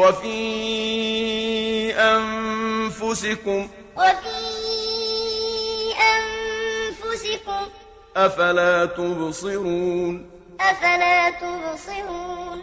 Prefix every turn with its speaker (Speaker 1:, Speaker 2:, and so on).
Speaker 1: وفي أنفسكم
Speaker 2: وفي أنفسكم
Speaker 1: أفلا تبصرون
Speaker 2: أفلا تبصرون